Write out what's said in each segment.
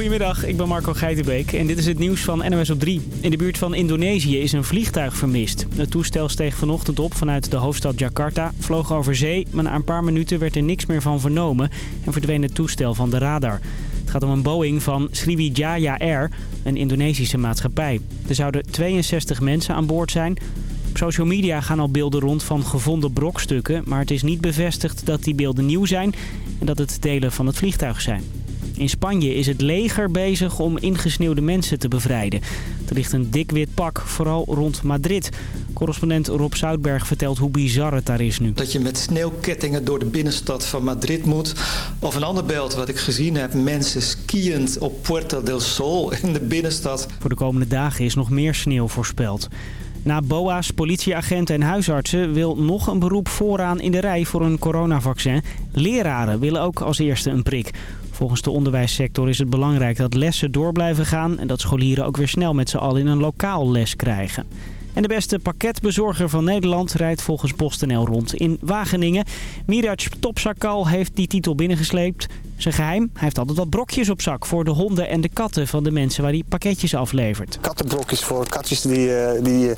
Goedemiddag, ik ben Marco Geitenbeek en dit is het nieuws van NOS op 3. In de buurt van Indonesië is een vliegtuig vermist. Het toestel steeg vanochtend op vanuit de hoofdstad Jakarta, vloog over zee... maar na een paar minuten werd er niks meer van vernomen en verdween het toestel van de radar. Het gaat om een Boeing van Sriwijaya Air, een Indonesische maatschappij. Er zouden 62 mensen aan boord zijn... Op social media gaan al beelden rond van gevonden brokstukken... maar het is niet bevestigd dat die beelden nieuw zijn en dat het delen van het vliegtuig zijn. In Spanje is het leger bezig om ingesneeuwde mensen te bevrijden. Er ligt een dik wit pak, vooral rond Madrid. Correspondent Rob Zoutberg vertelt hoe bizar het daar is nu. Dat je met sneeuwkettingen door de binnenstad van Madrid moet. Of een ander beeld wat ik gezien heb. Mensen skiënd op Puerta del Sol in de binnenstad. Voor de komende dagen is nog meer sneeuw voorspeld. Na BOA's, politieagenten en huisartsen wil nog een beroep vooraan in de rij voor een coronavaccin. Leraren willen ook als eerste een prik. Volgens de onderwijssector is het belangrijk dat lessen door blijven gaan... en dat scholieren ook weer snel met z'n allen in een lokaal les krijgen. En de beste pakketbezorger van Nederland rijdt volgens PostNL rond in Wageningen. Miraj Topsakal heeft die titel binnengesleept. Zijn geheim? Hij heeft altijd wat brokjes op zak voor de honden en de katten van de mensen waar hij pakketjes aflevert. Kattenbrokjes voor katjes die, eh, die eh,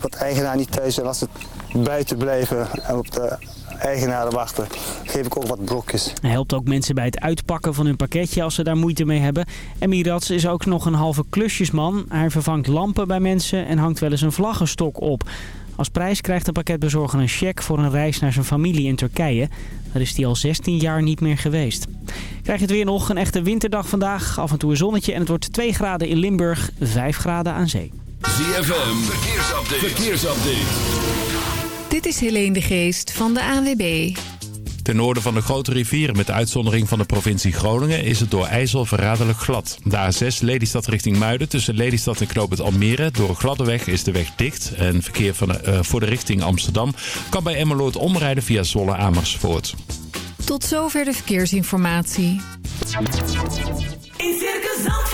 wat eigenaar niet thuis zijn als ze buiten blijven en op de eigenaren wachten, geef ik ook wat brokjes. Hij helpt ook mensen bij het uitpakken van hun pakketje als ze daar moeite mee hebben. En Mirats is ook nog een halve klusjesman. Hij vervangt lampen bij mensen en hangt wel eens een vlaggenstok op. Als prijs krijgt de pakketbezorger een cheque voor een reis naar zijn familie in Turkije. Daar is hij al 16 jaar niet meer geweest. Krijg je het weer nog, een echte winterdag vandaag. Af en toe een zonnetje en het wordt 2 graden in Limburg, 5 graden aan zee. ZFM, verkeersupdate. verkeersupdate. Dit is Helene de Geest van de ANWB. Ten noorden van de grote rivieren met uitzondering van de provincie Groningen is het door IJssel verraderlijk glad. De A6 Lelystad richting Muiden tussen Lelystad en Knoop het Almere. Door een gladde weg is de weg dicht en verkeer van de, uh, voor de richting Amsterdam kan bij Emmeloord omrijden via Zwolle Amersfoort. Tot zover de verkeersinformatie. In Circus Zandvoort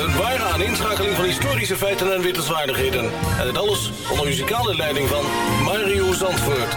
Een ware aaninschakeling van historische feiten en wittelswaardigheden. En het alles onder muzikale leiding van Mario Zandvoort.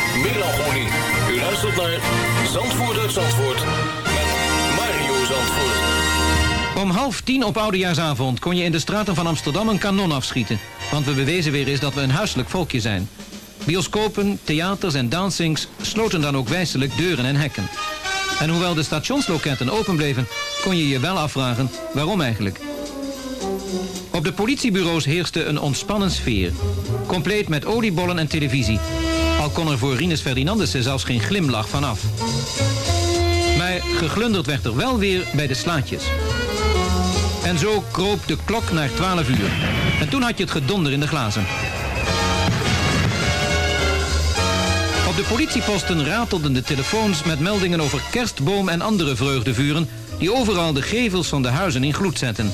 melancholie. U luistert naar Zandvoort Zandvoort met Mario Zandvoort. Om half tien op oudejaarsavond kon je in de straten van Amsterdam een kanon afschieten. Want we bewezen weer eens dat we een huiselijk volkje zijn. Bioscopen, theaters en dansings sloten dan ook wijselijk deuren en hekken. En hoewel de stationsloketten open bleven, kon je je wel afvragen waarom eigenlijk. Op de politiebureaus heerste een ontspannen sfeer. Compleet met oliebollen en televisie. Al kon er voor Rinus Ferdinandussen zelfs geen glimlach vanaf. Maar geglunderd werd er wel weer bij de slaatjes. En zo kroop de klok naar 12 uur. En toen had je het gedonder in de glazen. Op de politieposten ratelden de telefoons met meldingen over kerstboom en andere vreugdevuren... die overal de gevels van de huizen in gloed zetten.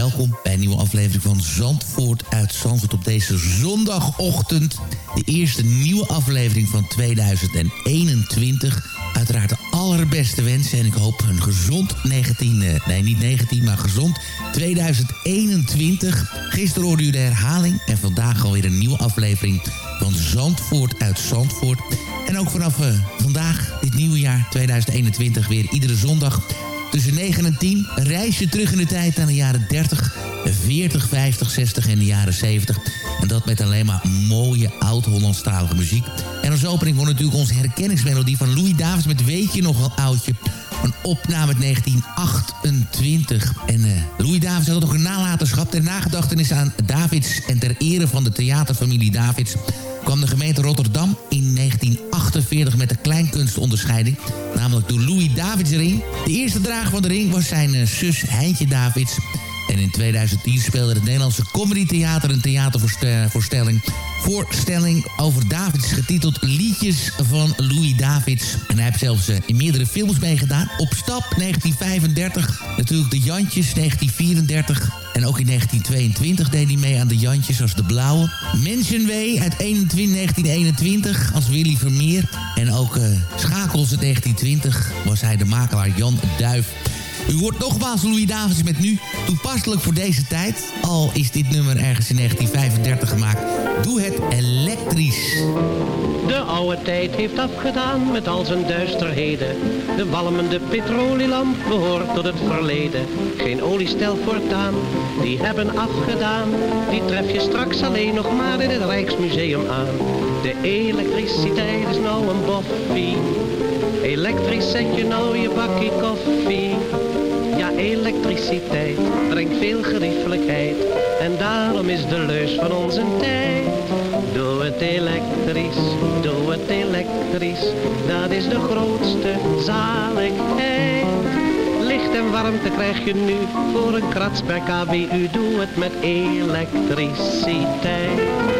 welkom bij een nieuwe aflevering van Zandvoort uit Zandvoort op deze zondagochtend. De eerste nieuwe aflevering van 2021. uiteraard de allerbeste wensen. En ik hoop een gezond 19... eh, nee, niet 19, maar gezond 2021. Gisteren hoorde u de herhaling. En vandaag alweer een nieuwe aflevering van Zandvoort uit Zandvoort. En ook vanaf eh, vandaag, dit nieuwe jaar 2021, weer iedere zondag tussen 9 en 10. Een reisje terug in de tijd aan de jaren 30, 40, 50, 60 en de jaren 70. En dat met alleen maar mooie oud-Hollandstalige muziek. En als opening wordt natuurlijk onze herkenningsmelodie van Louis Davids met Weet je nog wel oudje. Een opname uit 1928. En eh, Louis Davids had nog een nalatenschap ter nagedachtenis aan Davids... en ter ere van de theaterfamilie Davids kwam de gemeente Rotterdam in 1948 met de kleinkunstonderscheiding. Namelijk de Louis Davids ring. De eerste drager van de ring was zijn eh, zus Heintje Davids. En in 2010 speelde het Nederlandse Comedy Theater een theatervoorstelling voorstelling over Davids getiteld Liedjes van Louis Davids. En hij heeft zelfs eh, in meerdere films meegedaan. Op stap 1935, natuurlijk de Jantjes 1934... En ook in 1922 deed hij mee aan de Jantjes als de Blauwe. Mentionway uit 21, 1921 als Willy Vermeer. En ook uh, Schakels uit 1920 was hij de makelaar Jan Duif. U hoort nogmaals Louis Davids met nu. Toepasselijk voor deze tijd. Al is dit nummer ergens in 1935 gemaakt. Doe het elektrisch. De oude tijd heeft afgedaan met al zijn duisterheden. De walmende petrolielamp behoort tot het verleden. Geen oliestel voortaan, die hebben afgedaan. Die tref je straks alleen nog maar in het Rijksmuseum aan. De elektriciteit is nou een boffie. Elektrisch zet je nou je bakkie koffie. Elektriciteit brengt veel geriefelijkheid. En daarom is de leus van onze tijd. Doe het elektrisch, doe het elektrisch. Dat is de grootste zaligheid. Licht en warmte krijg je nu voor een krats per kWu. Doe het met elektriciteit.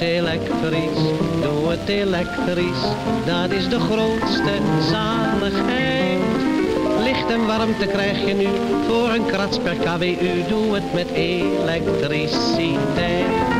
Het elektrisch, doe het elektrisch, dat is de grootste zaligheid. Licht en warmte krijg je nu voor een krats per kWu, doe het met elektriciteit.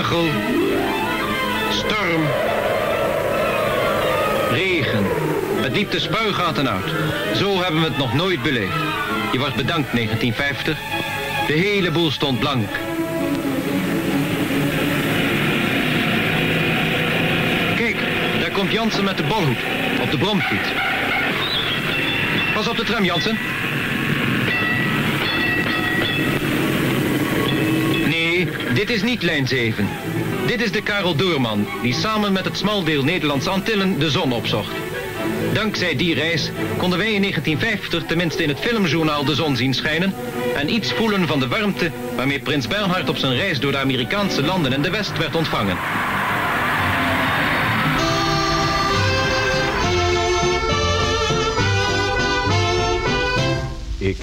Hagel, storm, regen, met diepte spuigaten uit. Zo hebben we het nog nooit beleefd. Je was bedankt 1950. De hele boel stond blank. Kijk, daar komt Jansen met de bolhoed op de bromfiets. Pas op de tram, Jansen. Nee, dit is niet lijn 7. Dit is de Karel Doorman, die samen met het smaldeel Nederlandse Antillen de zon opzocht. Dankzij die reis konden wij in 1950 tenminste in het filmjournaal de zon zien schijnen en iets voelen van de warmte waarmee prins Bernhard op zijn reis door de Amerikaanse landen en de West werd ontvangen.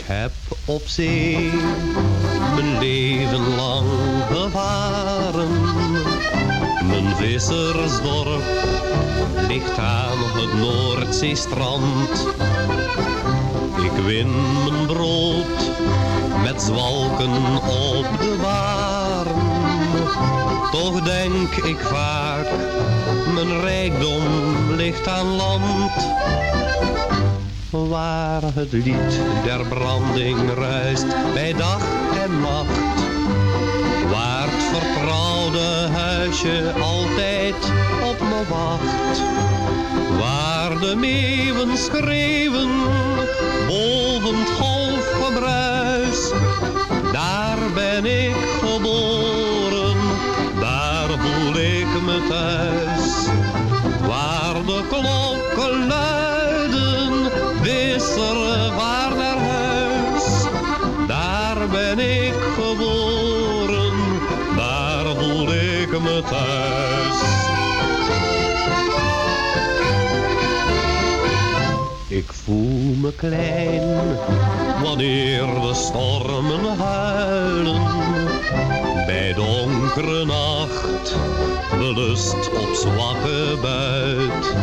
heb op zee mijn leven lang gevaren. Mijn vissersdorp ligt aan het Noordzeestrand. Ik win mijn brood met zwalken op de waren. Toch denk ik vaak, mijn rijkdom ligt aan land. Waar het lied der branding ruist bij dag en nacht. Waar het vertrouwde huisje altijd op me wacht. Waar de meeuwen schreeuwen boven het golfgebruis. Daar ben ik geboren, daar voel ik me thuis. Waar de klokken luiden, waar naar huis. Daar ben ik geboren, daar voel ik me thuis. Ik voel me klein wanneer de stormen huilen. Bij donkere nacht, belust op zwakke buit.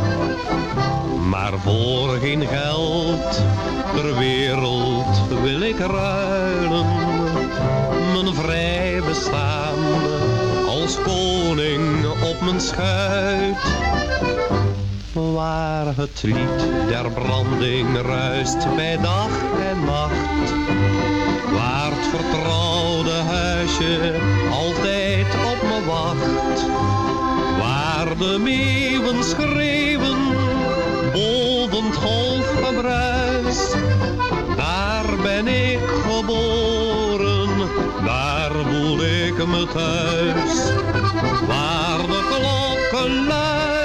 Maar voor geen geld ter wereld wil ik ruilen. Mijn vrij bestaan als koning op mijn schuit. Waar het lied der branding ruist bij dag en nacht. Waar het vertrouwde huisje altijd op me wacht. Waar de meeuwen schreeuwen boven het golfgebruis. Daar ben ik geboren, daar voel ik me thuis. Waar de klokken luiden,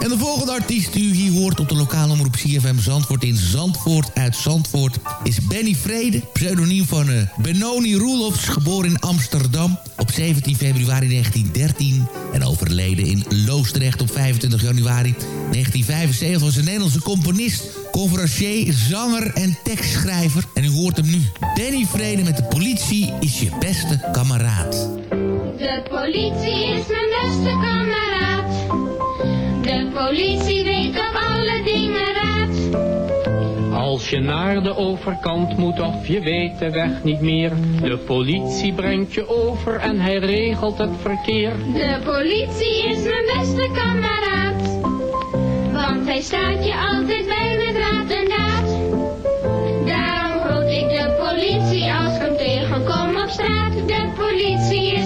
En de volgende artiest die u hier hoort op de lokale omroep CFM Zandvoort in Zandvoort uit Zandvoort... is Benny Vrede, pseudoniem van eh, Benoni Roelofs, geboren in Amsterdam op 17 februari 1913... en overleden in Loosdrecht op 25 januari 1975 was een Nederlandse componist conferencier, zanger en tekstschrijver. En u hoort hem nu. Benny Vrede met de politie is je beste kameraad. De politie is mijn beste kameraad. De politie weet op alle dingen raad. Als je naar de overkant moet of je weet de weg niet meer. De politie brengt je over en hij regelt het verkeer. De politie is mijn beste kameraad. Want hij staat je altijd bij met raad en daad. Daarom groet ik de politie als ik hem tegenkom op straat. De politie is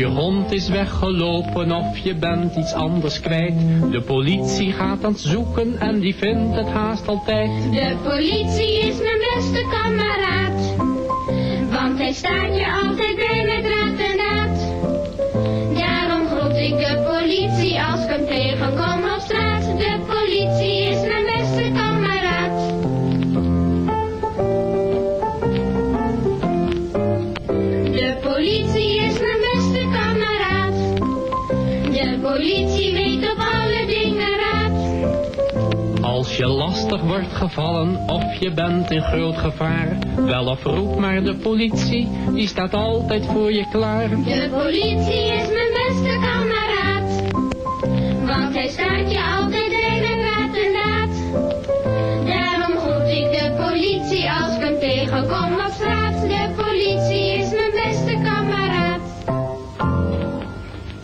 je hond is weggelopen of je bent iets anders kwijt. De politie gaat aan het zoeken en die vindt het haast altijd. De politie is mijn beste kameraad. Want hij staat je altijd bij met raad en daad. Daarom groet ik de politie als ik hem tegenkom op straat. De politie is mijn wordt gevallen of je bent in groot gevaar. Wel of roep maar de politie, die staat altijd voor je klaar. De politie is mijn beste kameraad. Want hij staat je altijd bij raad en daad. Daarom groet ik de politie als ik hem tegenkom op straat. De politie is mijn beste kameraad.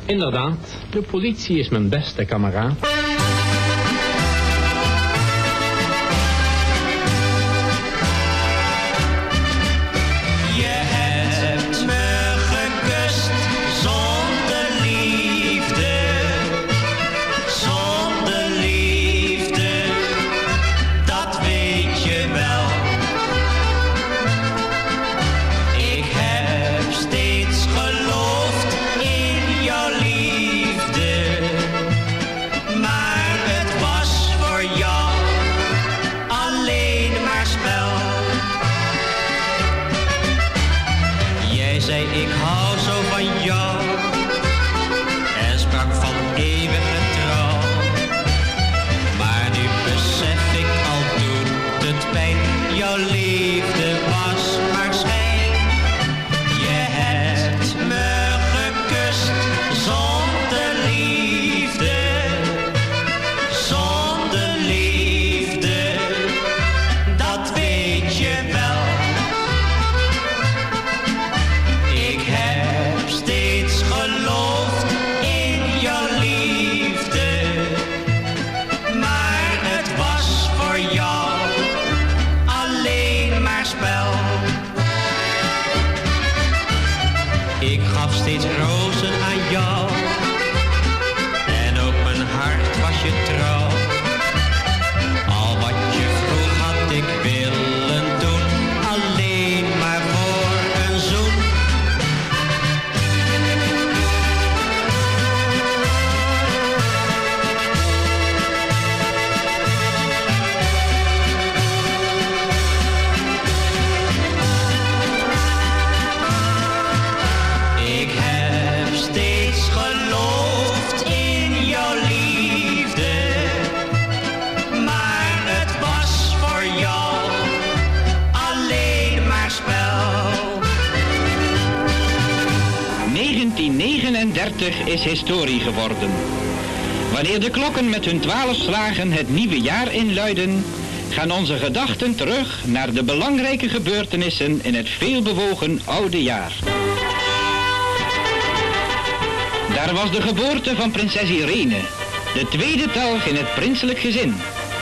Inderdaad, de politie is mijn beste kameraad. Je trouw. Historie geworden. Wanneer de klokken met hun twaalf slagen het nieuwe jaar inluiden, gaan onze gedachten terug naar de belangrijke gebeurtenissen in het veelbewogen oude jaar. Daar was de geboorte van prinses Irene, de tweede telg in het prinselijk gezin.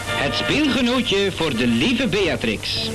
Het speelgenootje voor de lieve Beatrix.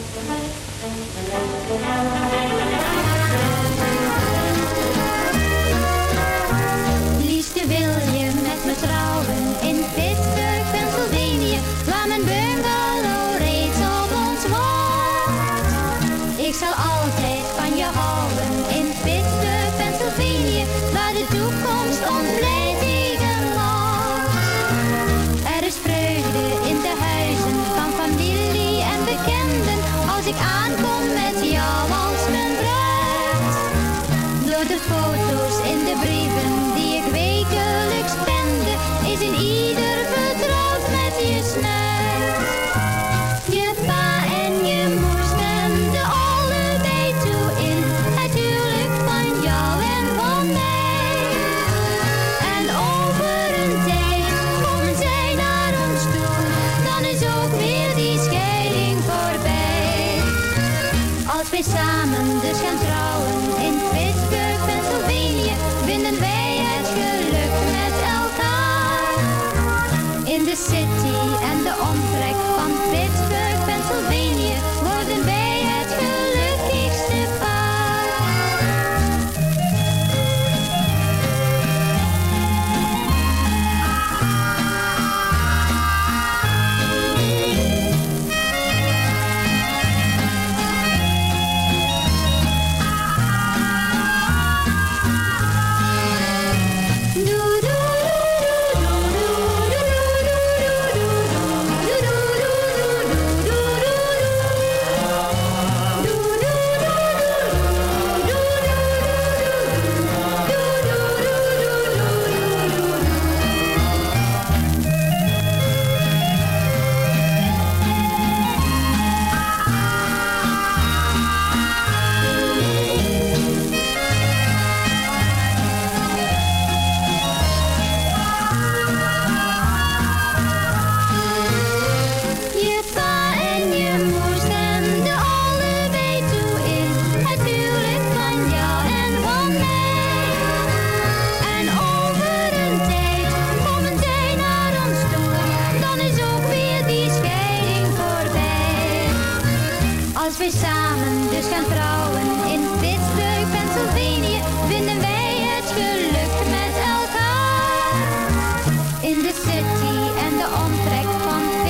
De omtrek van het.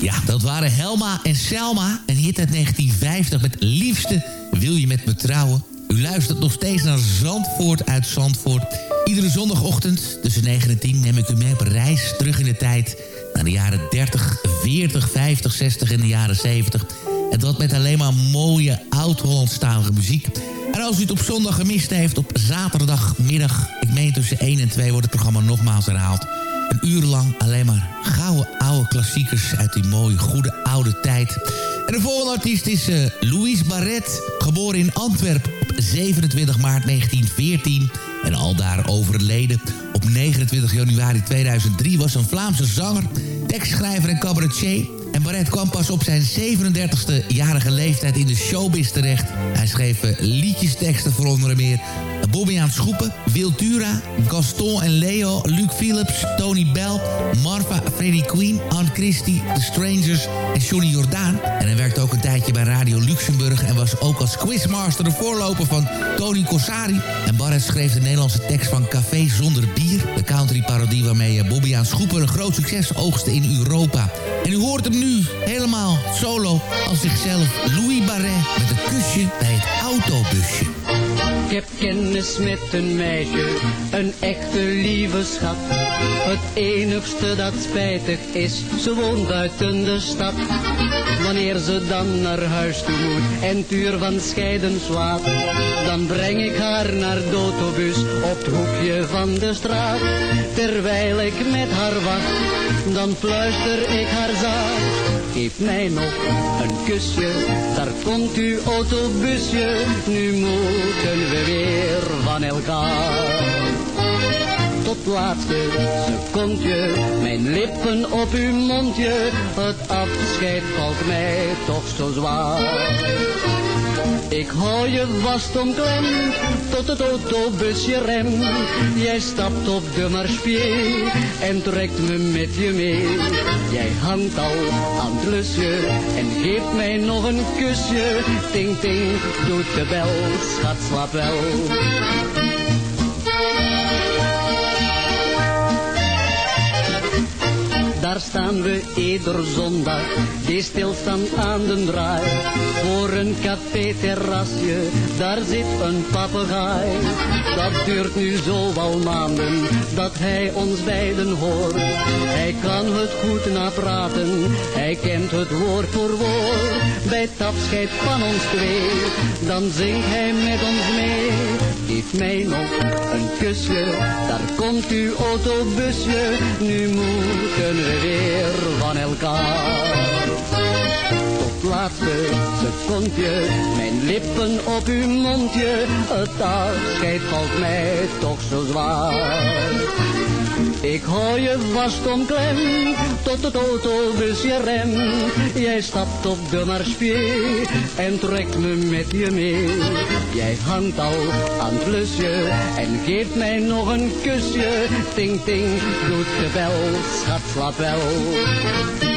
Ja, dat waren Helma en Selma. Een hit uit 1950 met Liefste wil je met me trouwen. U luistert nog steeds naar Zandvoort uit Zandvoort. Iedere zondagochtend tussen 9 en 10 neem ik u mee op reis terug in de tijd... naar de jaren 30, 40, 50, 60 en de jaren 70. En dat met alleen maar mooie oud-Hollandstalige muziek. En als u het op zondag gemist heeft, op zaterdagmiddag... ik meen tussen 1 en 2 wordt het programma nogmaals herhaald... Een uur lang alleen maar gouden oude klassiekers uit die mooie goede oude tijd. En de volgende artiest is uh, Louise Barret, geboren in Antwerpen op 27 maart 1914 en aldaar overleden. Op 29 januari 2003 was een Vlaamse zanger, tekstschrijver en cabaretier. En Barret kwam pas op zijn 37e jarige leeftijd in de showbiz terecht. Hij schreef uh, liedjesteksten voor onder meer Bobby aan Schoepen, Wiltura, Gaston en Leo, Luc Philips, Tony Bell, Marva, Freddie Queen, Anne Christie, The Strangers en Johnny Jordaan. En hij werkte ook een tijdje bij Radio Luxemburg en was ook als quizmaster de voorloper van Tony Corsari. En Barrett schreef de Nederlandse tekst van Café Zonder Bier, de country-parodie waarmee Bobby aan Schoepen een groot succes oogste in Europa. En u hoort hem nu helemaal solo als zichzelf Louis Barret met een kusje bij het autobusje. Ik heb kennis met een meisje, een echte lieve schat. Het enigste dat spijtig is, ze woont buiten de stad. Wanneer ze dan naar huis toe moet en het uur van scheiden slaat, dan breng ik haar naar de autobus op het hoekje van de straat. Terwijl ik met haar wacht, dan fluister ik haar zacht. Geef mij nog een kusje, daar komt uw autobusje. Nu moeten we weer van elkaar. Tot laatste secondje, mijn lippen op uw mondje. Het afscheid valt mij toch zo zwaar. Ik hou je vast omklemd tot het autobusje rem. Jij stapt op de marspier en trekt me met je mee. Jij hangt al aan het lusje en geeft mij nog een kusje. Ting ting doet de bel, schat slaap wel. Daar staan we ieder zondag, die stilstaan aan de draai. Voor een café-terrasje, daar zit een papegaai. Dat duurt nu zo al maanden, dat hij ons beiden hoort. Hij kan het goed napraten, hij kent het woord voor woord. Bij het afscheid van ons twee, dan zingt hij met ons mee. Geef mij nog een kusje, daar komt uw autobusje. Nu moeten we weer van elkaar. Tot laatste secondje, mijn lippen op uw mondje. Het afscheid valt mij toch zo zwaar. Ik hou je vast omklemd tot het autobusje rem. Jij stapt op de marspier en trekt me met je mee. Jij hangt al aan het lusje en geeft mij nog een kusje. Ting ting doet de bel, schat slaap wel.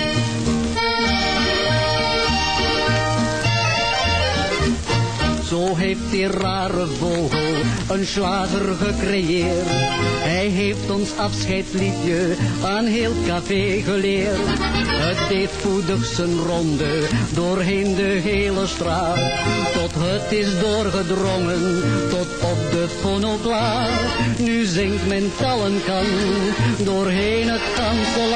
Zo heeft die rare vogel een slager gecreëerd. Hij heeft ons afscheidsliedje aan heel café geleerd. Het deed voedig zijn ronde doorheen de hele straat. Tot het is doorgedrongen tot op de fonoplaat. Nu zingt men tallenkan doorheen het ganse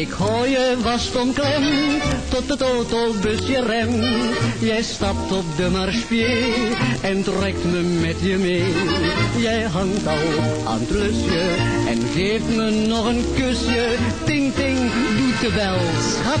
Ik hou je vast omklemd tot het autobusje rem. Jij stapt op de marspier en trekt me met je mee. Jij hangt al aan het lusje en geeft me nog een kusje. Ting ting doet de bel, schat.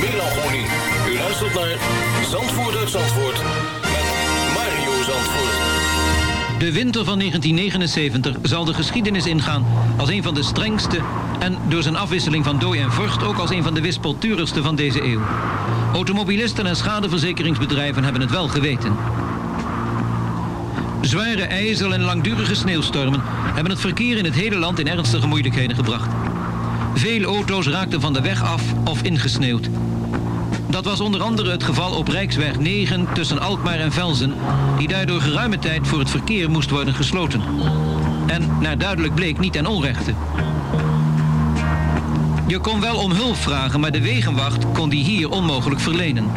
melancholie. U luistert naar Zandvoort uit Zandvoort met Mario Zandvoort. De winter van 1979 zal de geschiedenis ingaan als een van de strengste en door zijn afwisseling van dooi en vorst ook als een van de wispelturigste van deze eeuw. Automobilisten en schadeverzekeringsbedrijven hebben het wel geweten. Zware ijzel en langdurige sneeuwstormen hebben het verkeer in het hele land in ernstige moeilijkheden gebracht. Veel auto's raakten van de weg af of ingesneeuwd. Dat was onder andere het geval op Rijksweg 9 tussen Alkmaar en Velzen, die daardoor geruime tijd voor het verkeer moest worden gesloten. En naar duidelijk bleek niet ten onrechte. Je kon wel om hulp vragen, maar de wegenwacht kon die hier onmogelijk verlenen.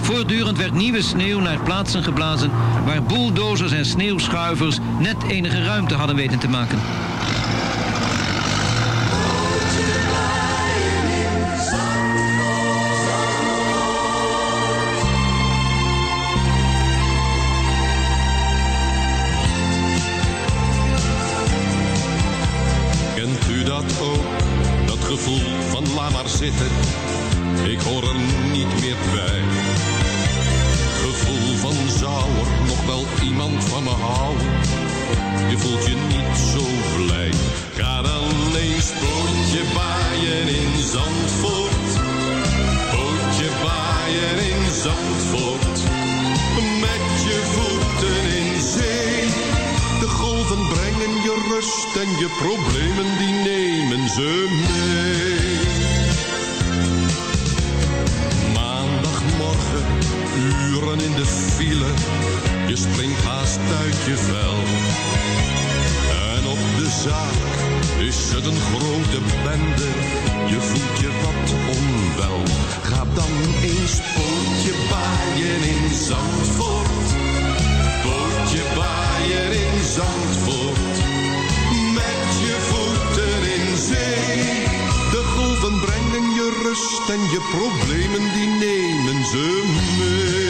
Voortdurend werd nieuwe sneeuw naar plaatsen geblazen waar bulldozers en sneeuwschuivers net enige ruimte hadden weten te maken. De file. Je springt haast uit je vel. En op de zaak is het een grote bende. Je voelt je wat onwel. Ga dan eens pootje baaien in Zandvoort. Pootje baaien in Zandvoort. Met je voeten in zee. De golven brengen je rust en je problemen die nemen ze mee.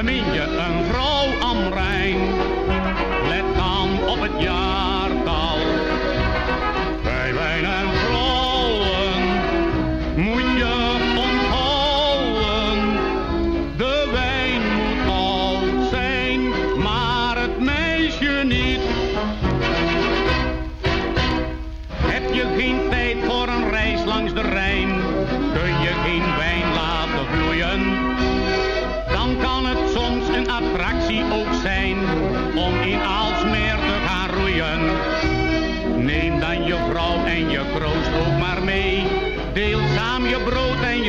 Bemin je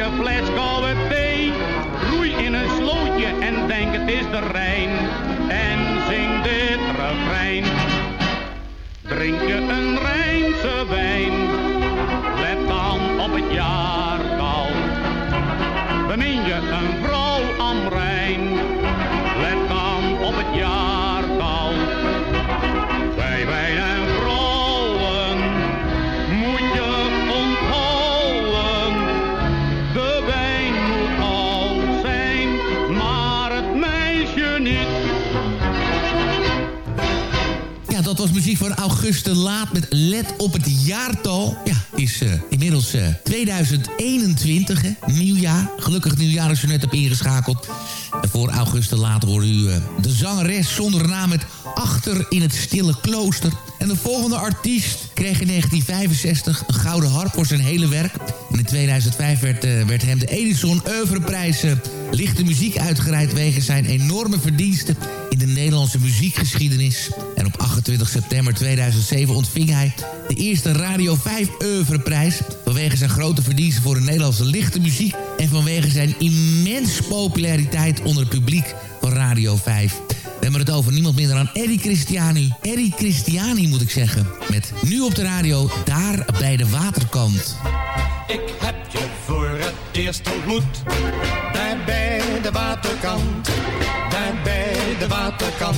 je fles koude thee. Roei in een slootje en denk het is de Rijn. En zing dit refrein. Drink je een Rijnse wijn, let dan op het jaartal. Bemin je een vrouw am Rijn, let dan op het jaartal. Was muziek van Auguste Laat met Let op het jaartal. Ja, is eh, inmiddels eh, 2021, hè? Nieuwjaar. Gelukkig nieuwjaar als je net hebt ingeschakeld. Voor Auguste Laat hoorde u eh, de zangeres zonder naam met Achter in het Stille Klooster. En de volgende artiest kreeg in 1965 een gouden harp voor zijn hele werk. En in 2005 werd, eh, werd hem de Edison Oeuvreprijs lichte muziek uitgereikt... wegens zijn enorme verdiensten in de Nederlandse muziekgeschiedenis. En op 28 september 2007 ontving hij de eerste Radio 5 Oeuvreprijs... vanwege zijn grote verdiensten voor de Nederlandse lichte muziek... en vanwege zijn immens populariteit onder het publiek van Radio 5. We hebben het over niemand minder dan Eddie Christiani. Eddie Christiani moet ik zeggen. Met nu op de radio, daar bij de waterkant. Ik heb je voor het eerst ontmoet. Daar bij de waterkant. Daar bij de waterkant.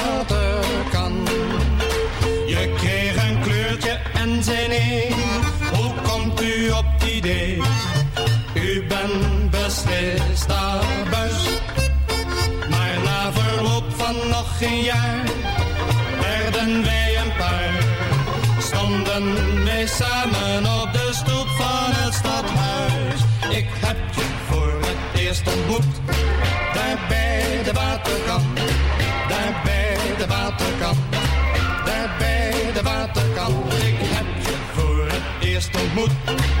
Nee. Hoe komt u op het idee? U bent beslist abuis. Maar na verloop van nog een jaar werden wij een paar. Stonden wij samen op de stoep van het stadhuis. Ik heb je voor het eerst ontmoet. Daar bij de waterkant. Daar bij de waterkant. Daar bij de waterkant. Eerst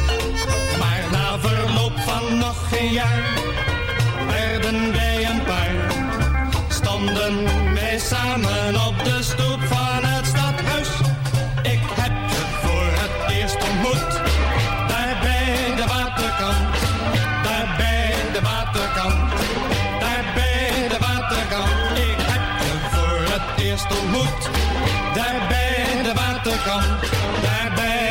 Geen jaar werden wij een paar. Stonden wij samen op de stoep van het stadhuis. Ik heb je voor het eerst ontmoet. Daar bij de waterkant, daar bij de waterkant, daar bij de waterkant. Ik heb je voor het eerst ontmoet. Daar bij de waterkant, daar bij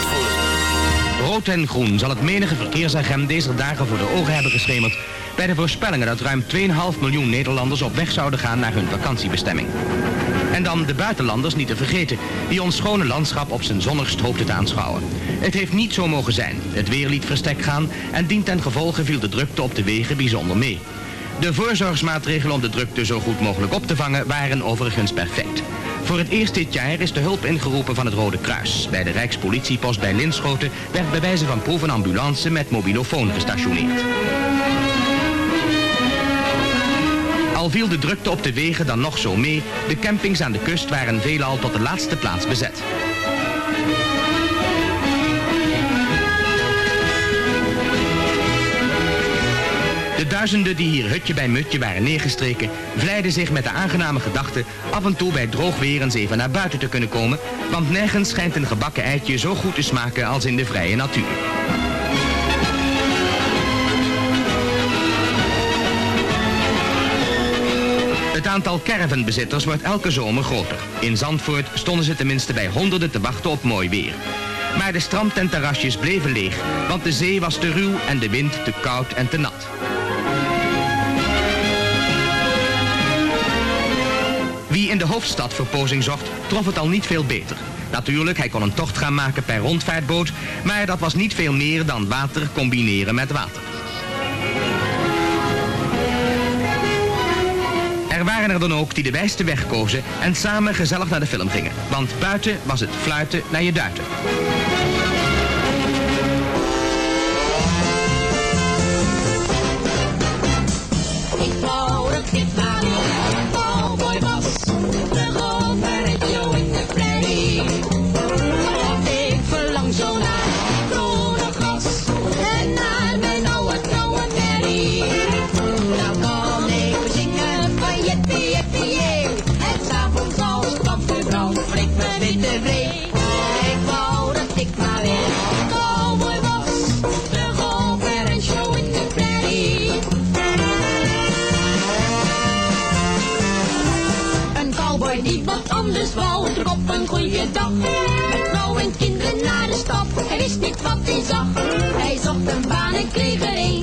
Zandvoort. Rood en groen zal het menige verkeersagent deze dagen voor de ogen hebben geschemerd bij de voorspellingen dat ruim 2,5 miljoen Nederlanders op weg zouden gaan naar hun vakantiebestemming. En dan de buitenlanders niet te vergeten, die ons schone landschap op zijn zonnigst hoopten te aanschouwen. Het heeft niet zo mogen zijn. Het weer liet verstek gaan en dient ten gevolge viel de drukte op de wegen bijzonder mee. De voorzorgsmaatregelen om de drukte zo goed mogelijk op te vangen waren overigens perfect. Voor het eerst dit jaar is de hulp ingeroepen van het Rode Kruis. Bij de Rijkspolitiepost bij Linschoten werd bij wijze van proef een ambulance met mobilofoon gestationeerd. Al viel de drukte op de wegen dan nog zo mee, de campings aan de kust waren veelal tot de laatste plaats bezet. Duizenden die hier hutje bij mutje waren neergestreken, vleiden zich met de aangename gedachte af en toe bij droog weer eens even naar buiten te kunnen komen, want nergens schijnt een gebakken eitje zo goed te smaken als in de vrije natuur. Het aantal caravanbezitters wordt elke zomer groter. In Zandvoort stonden ze tenminste bij honderden te wachten op mooi weer. Maar de strand en terrasjes bleven leeg, want de zee was te ruw en de wind te koud en te nat. In de hoofdstad verpozing zocht, trof het al niet veel beter. Natuurlijk, hij kon een tocht gaan maken per rondvaartboot, maar dat was niet veel meer dan water combineren met water. Er waren er dan ook die de wijste weg kozen en samen gezellig naar de film gingen. Want buiten was het fluiten naar je duiten. Ik wou dat wat hij zag. Hij zocht een baan en kreeg er een,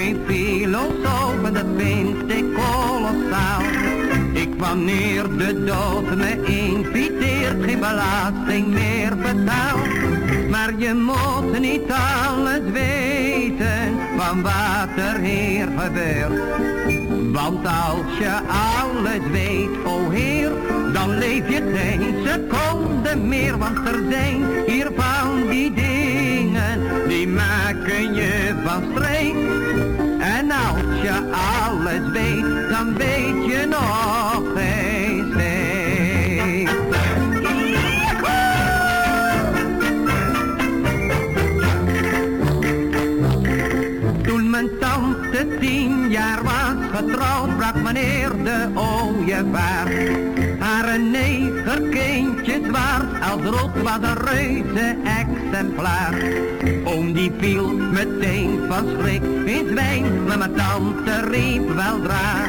geen filosoof en dat vind ik kolossaal. Ik wanneer de dood me inviteert, geen belasting meer betaalt. Maar je moet niet alles weten van wat er hier gebeurt. Want als je alles weet, o Heer, dan leef je geen seconde meer. Want er zijn alles weet, dan weet je nog geen steek. Toen mijn tante tien jaar was getrouwd, brak meneer de ooievaar. Haar een negerkindje zwaar, als rood was een reuze Oom die viel meteen van schrik in zwijn, maar mijn tante riep weldra.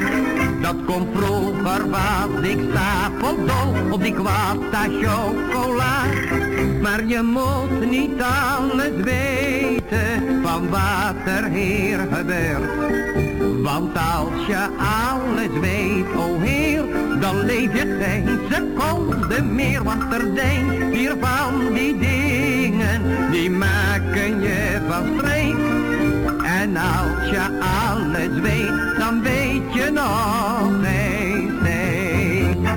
Dat komt vroeger was ik stapeldol op die kwasta chocola. Maar je moet niet alles weten van wat er hier gebeurt. Want als je alles weet, o Heer, leef je geen seconde meer. Want er zijn hier van die dingen, die maken je van streek. En als je alles weet, dan weet je nog geen steek.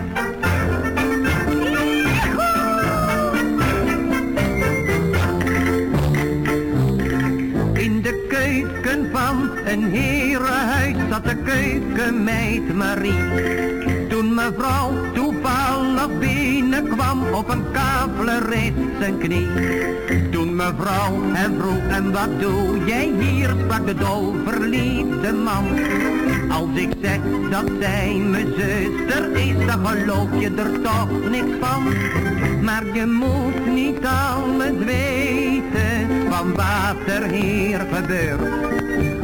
In de keuken van een herenhuis zat de keukenmeid Marie. Mevrouw toevallig binnenkwam op een kavelen reed zijn knie. Toen mevrouw hem vroeg en wat doe jij hier, sprak de dol verliefde man. Als ik zeg dat zij mijn zuster is, dan geloof je er toch niks van. Maar je moet niet alles weten van wat er hier gebeurt.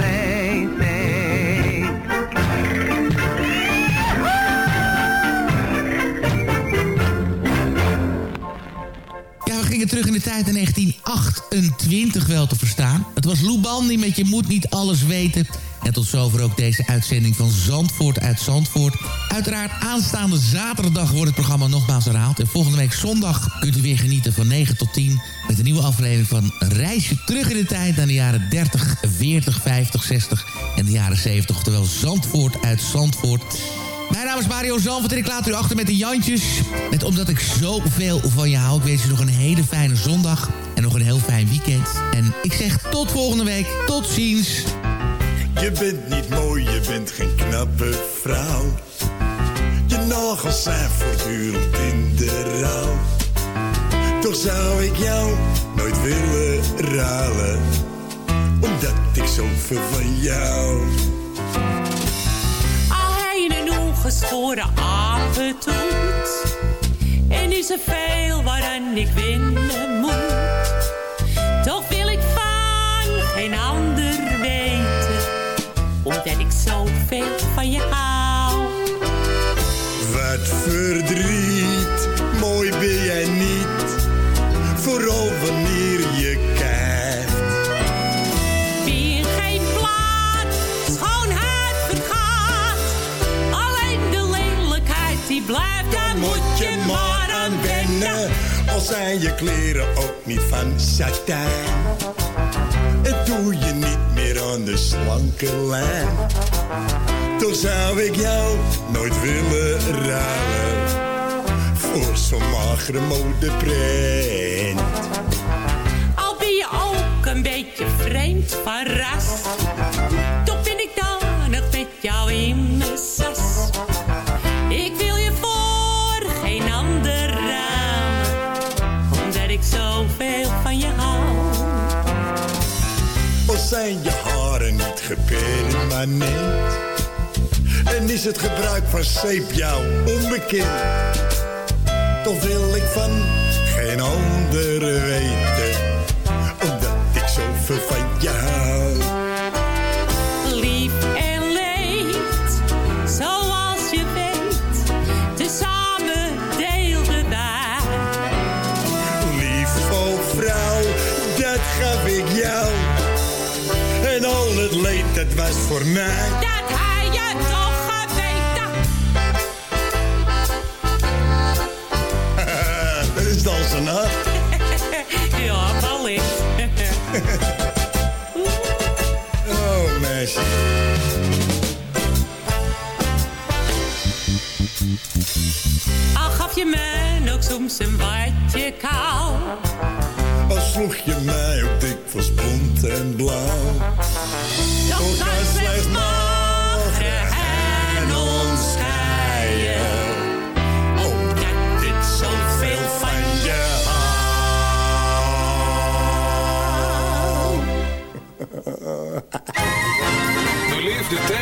terug in de tijd in 1928 wel te verstaan. Het was Lou Bandy met Je moet niet alles weten. En tot zover ook deze uitzending van Zandvoort uit Zandvoort. Uiteraard aanstaande zaterdag wordt het programma nogmaals herhaald. En volgende week zondag kunt u weer genieten van 9 tot 10... met een nieuwe aflevering van Reisje terug in de tijd... naar de jaren 30, 40, 50, 60 en de jaren 70. Oftewel Zandvoort uit Zandvoort... Mijn naam is Mario Zandvoort en ik laat u achter met de Jantjes. Met omdat ik zoveel van je hou. Ik wens je nog een hele fijne zondag. En nog een heel fijn weekend. En ik zeg tot volgende week. Tot ziens. Je bent niet mooi, je bent geen knappe vrouw. Je nagels zijn voortdurend in de rouw. Toch zou ik jou nooit willen ruilen. Omdat ik zoveel van jou ongeschoren apentoet. En is er veel waaraan ik winnen moet. Toch wil ik van geen ander weten, omdat ik zoveel van je hou. Wat verdriet, Zijn je kleren ook niet van satijn. Het doe je niet meer aan de slanke lijn. Toch zou ik jou nooit willen ruilen. Voor zo'n magere modeprint. Al ben je ook een beetje vreemd van ras. Toch ben ik dan nog met jou in En is het gebruik van zeep jou onbekend. Toch wil ik van geen ander weten. Omdat ik zoveel van jou hou. Lief en leed, zoals je weet. Tezamen deelden wij. Liefvol vrouw, dat gaf ik jou. Het leed, dat was voor mij. Dat hij je toch geweten. dat is dan zijn nacht. ja, wellicht. Oh, meisje. Al gaf je me ook soms een watje kou. Al sloeg je mij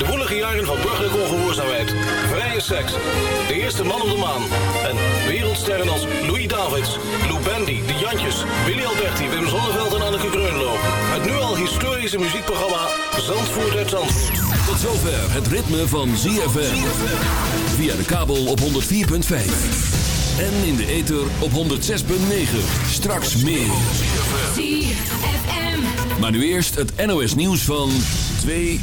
De woelige jaren van burgerlijke ongehoorzaamheid, vrije seks, de eerste man op de maan en wereldsterren als Louis Davids, Lou Bendy, De Jantjes, Willy Alberti, Wim Zonneveld en Anneke Greunlo. Het nu al historische muziekprogramma Zandvoort uit Zandvoort. Tot zover het ritme van ZFM. Via de kabel op 104.5. En in de ether op 106.9. Straks meer. Maar nu eerst het NOS nieuws van 2 uur.